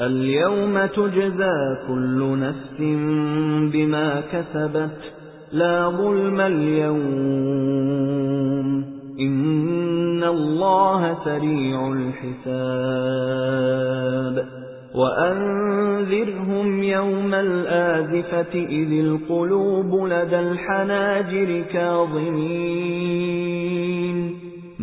اليوم تجزى كل نفس بما كسبت لا ظلم اليوم. إن الله سريع الحساب. وأنذرهم يوم الآذفة إذ القلوب لدى الحناجر كاظمين.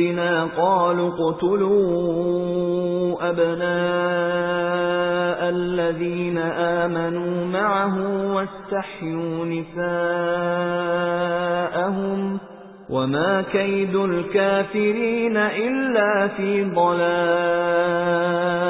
عندنا قالوا اقتلوا أبناء الذين آمنوا معه واستحيوا نساءهم وما كيد الكافرين إلا في ضلال